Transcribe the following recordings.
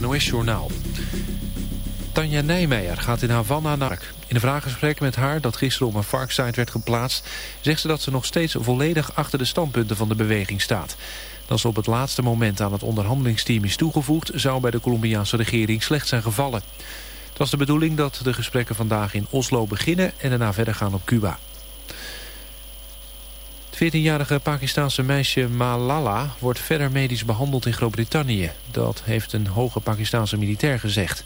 NOS-journaal. Tanja Nijmeijer gaat in Havana naar... In een vraaggesprek met haar, dat gisteren op een varksite werd geplaatst... zegt ze dat ze nog steeds volledig achter de standpunten van de beweging staat. Dat ze op het laatste moment aan het onderhandelingsteam is toegevoegd... zou bij de Colombiaanse regering slecht zijn gevallen. Het was de bedoeling dat de gesprekken vandaag in Oslo beginnen... en daarna verder gaan op Cuba. Het 14-jarige Pakistanse meisje Malala wordt verder medisch behandeld in Groot-Brittannië. Dat heeft een hoge Pakistanse militair gezegd.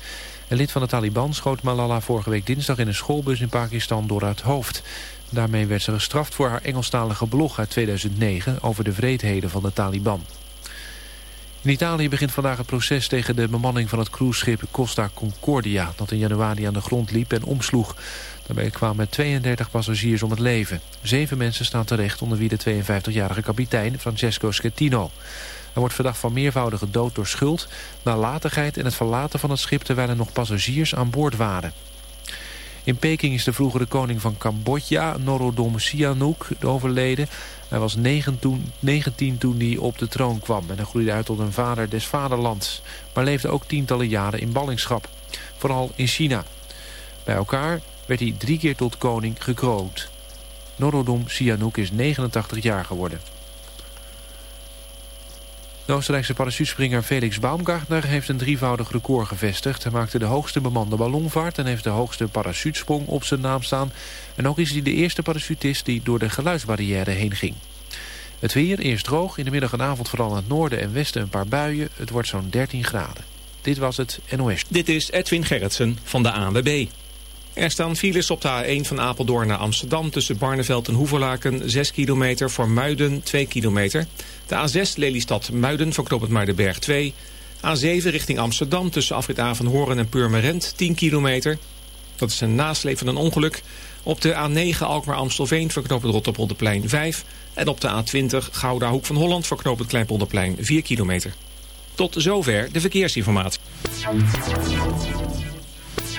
Een lid van de Taliban schoot Malala vorige week dinsdag in een schoolbus in Pakistan door het hoofd. Daarmee werd ze gestraft voor haar Engelstalige blog uit 2009 over de vreedheden van de Taliban. In Italië begint vandaag het proces tegen de bemanning van het cruiseschip Costa Concordia... dat in januari aan de grond liep en omsloeg. Daarbij kwamen 32 passagiers om het leven. Zeven mensen staan terecht onder wie de 52-jarige kapitein Francesco Schettino. Hij wordt verdacht van meervoudige dood door schuld, nalatigheid en het verlaten van het schip terwijl er nog passagiers aan boord waren. In Peking is de vroegere koning van Cambodja, Norodom Sihanouk, overleden. Hij was 19 toen hij op de troon kwam en hij groeide uit tot een vader des vaderlands. Maar leefde ook tientallen jaren in ballingschap, vooral in China. Bij elkaar werd hij drie keer tot koning gekroond. Norodom Sihanouk is 89 jaar geworden. De Oostenrijkse parachutespringer Felix Baumgartner heeft een drievoudig record gevestigd. Hij maakte de hoogste bemande ballonvaart en heeft de hoogste parachutesprong op zijn naam staan. En ook is hij de eerste parachutist die door de geluidsbarrière heen ging. Het weer, eerst droog, in de middag en avond vooral in het noorden en westen een paar buien. Het wordt zo'n 13 graden. Dit was het NOS. Dit is Edwin Gerritsen van de ANWB. Er staan files op de A1 van Apeldoorn naar Amsterdam... tussen Barneveld en Hoeverlaken, 6 kilometer. Voor Muiden, 2 kilometer. De A6 Lelystad-Muiden voor knooppunt Muidenberg 2. A7 richting Amsterdam tussen Afrit A van Horen en Purmerend, 10 kilometer. Dat is een nasleep van een ongeluk. Op de A9 Alkmaar-Amstelveen voor knooppunt Rotterpolderplein 5. En op de A20 Gouda Hoek van Holland voor knooppunt Kleinpolderplein 4 kilometer. Tot zover de verkeersinformatie.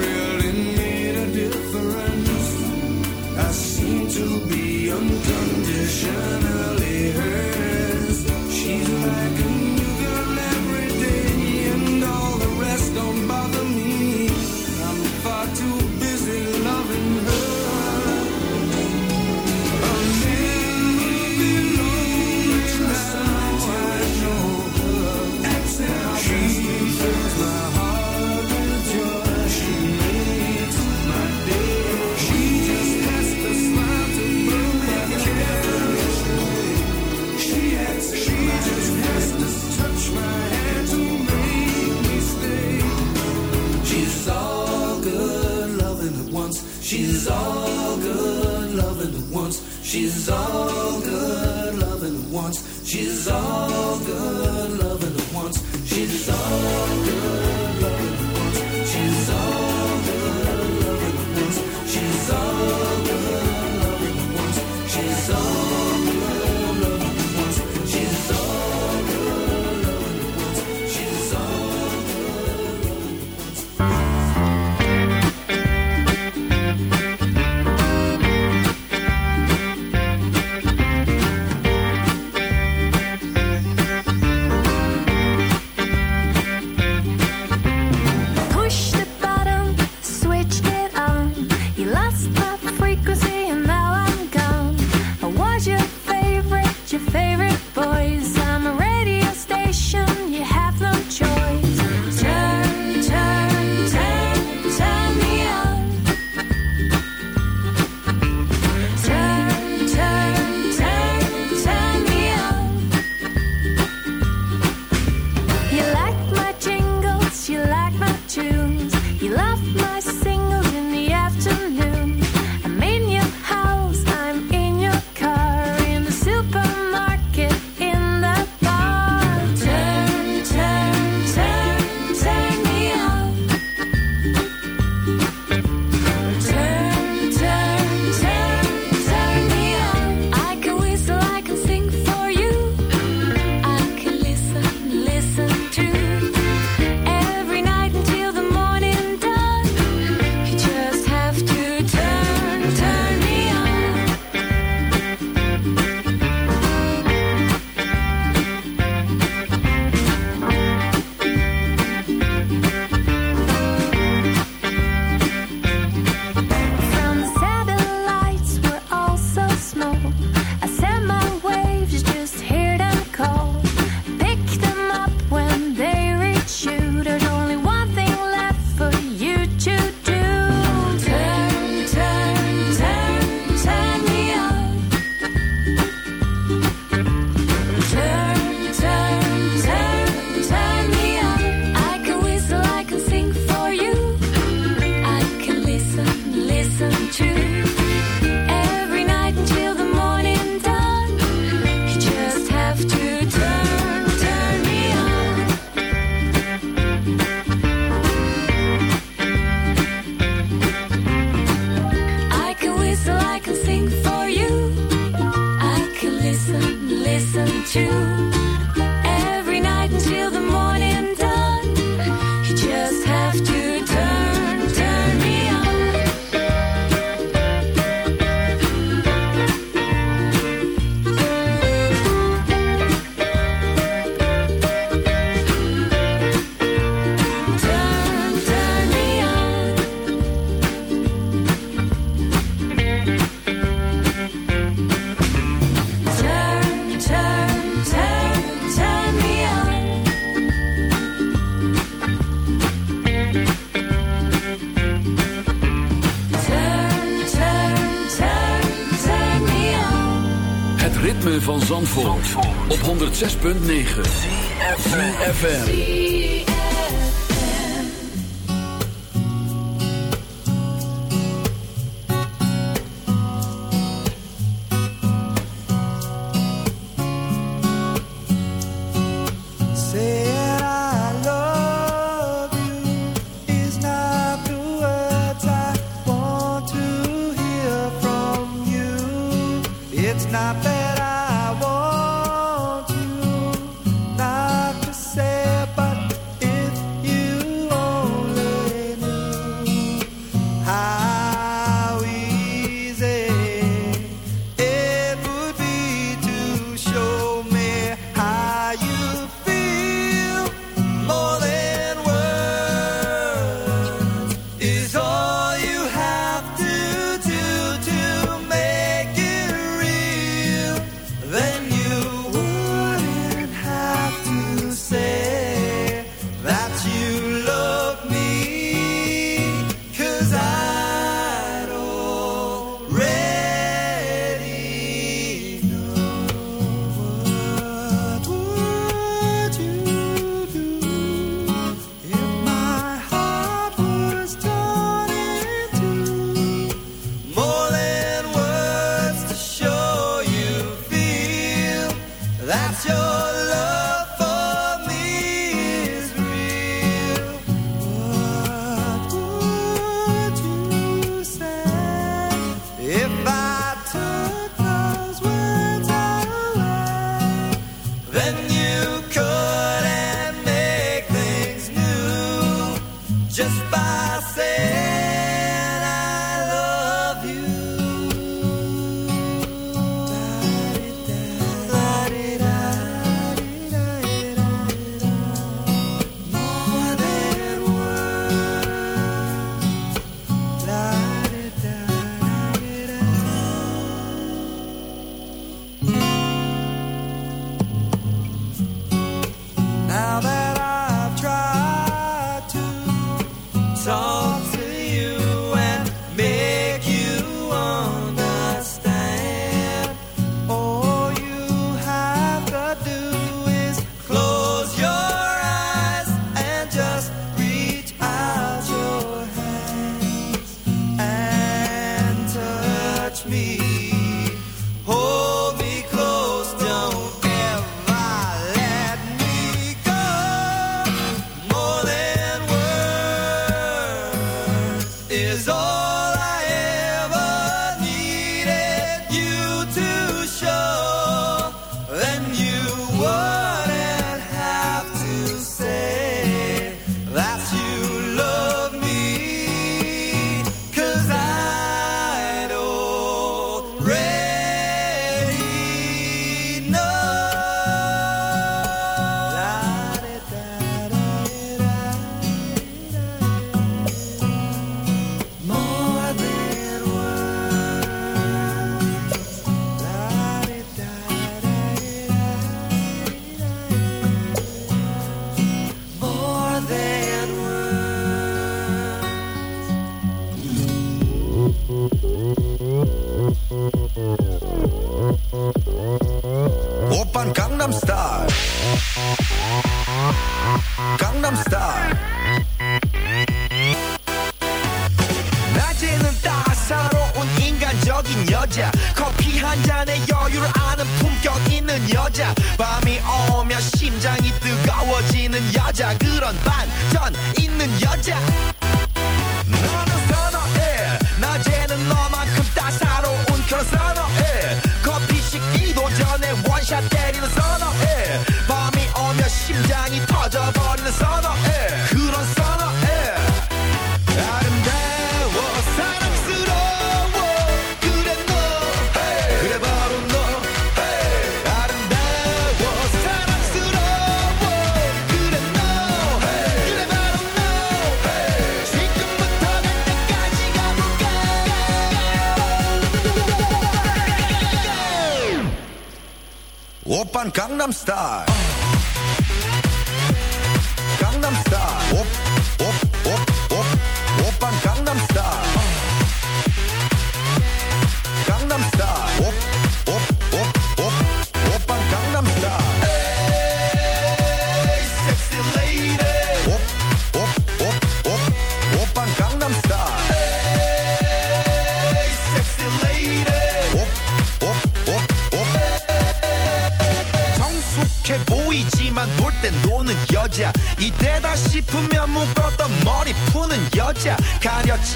really made a difference. I seem to be unconditional. She's all good. Op 106.9 CFFM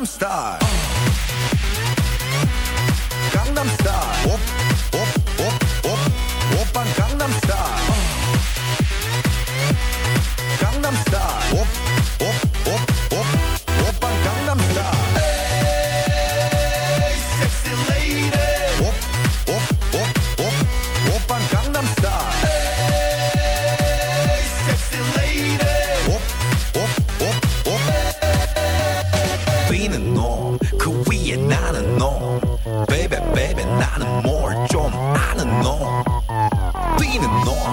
I'm star.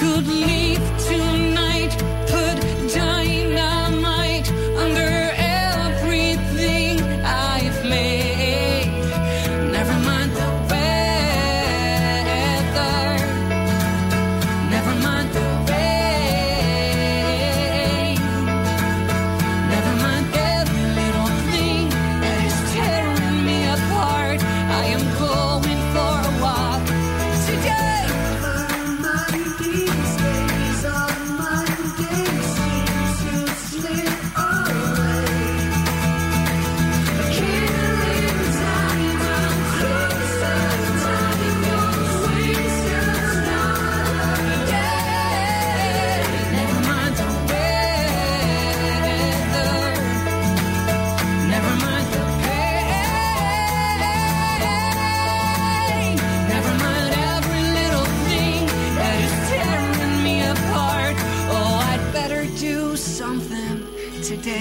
could leave.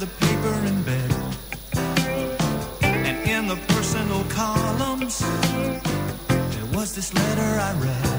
the paper in bed and in the personal columns there was this letter I read.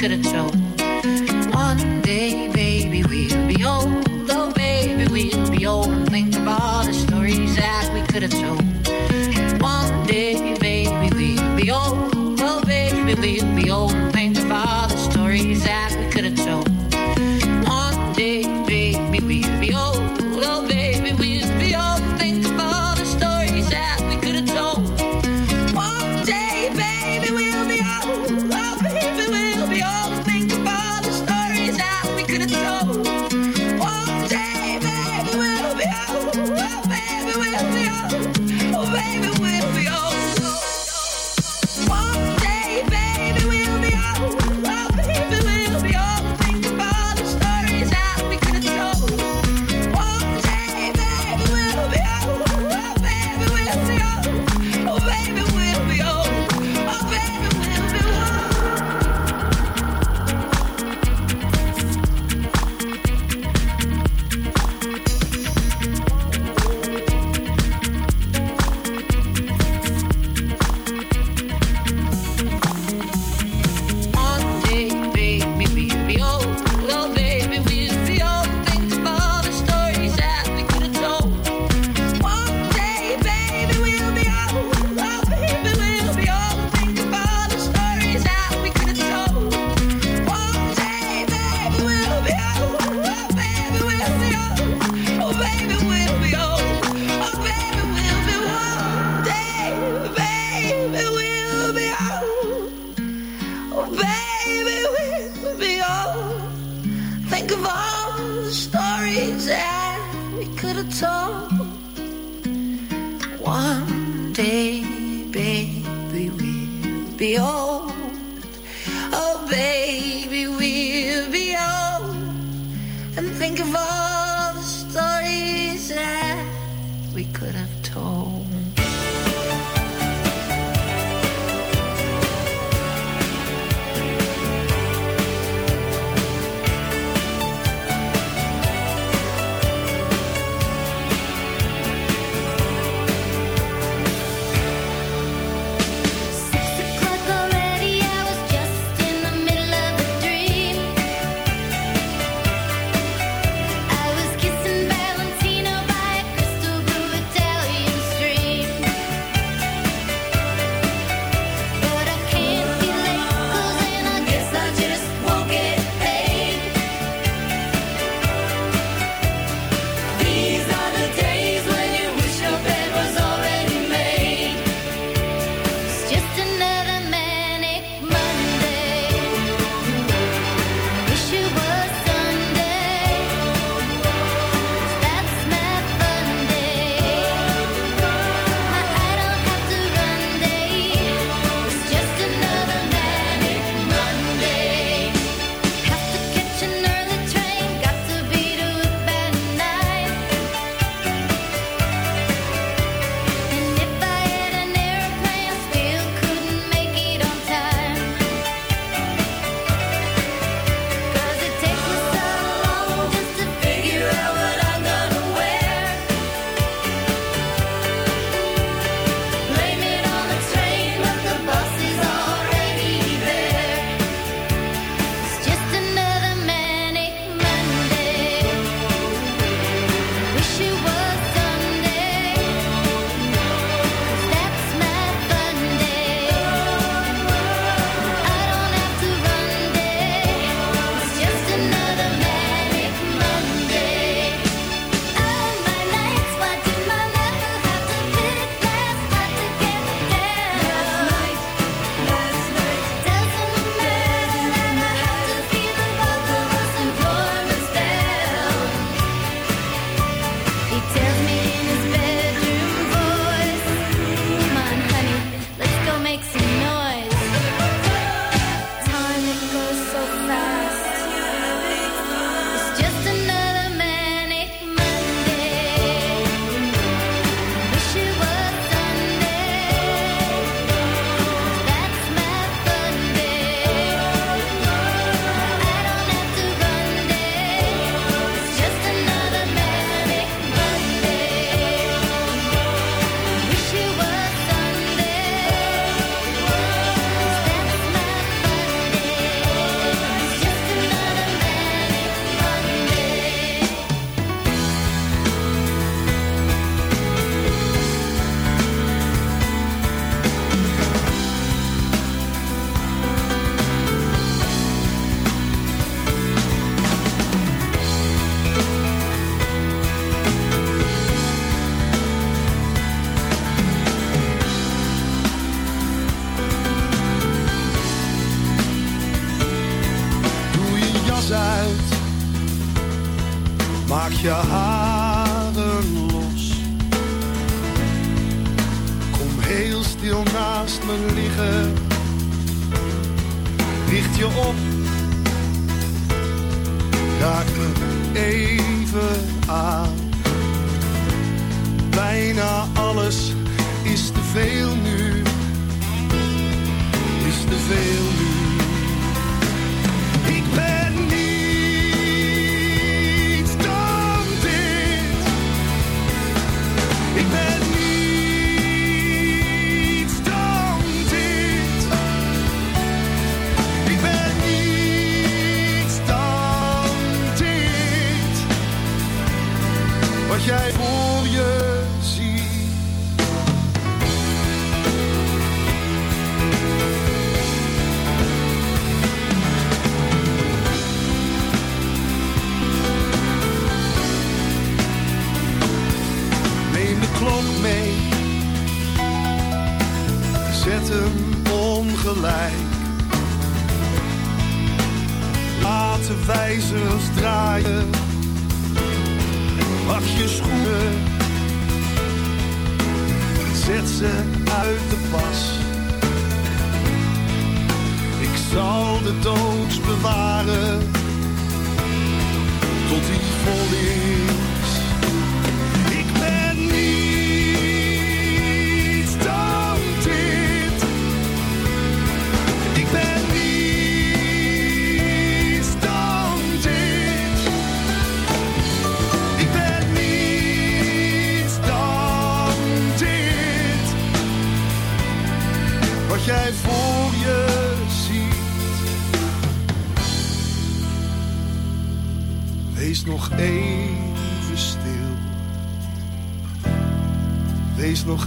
couldn't show.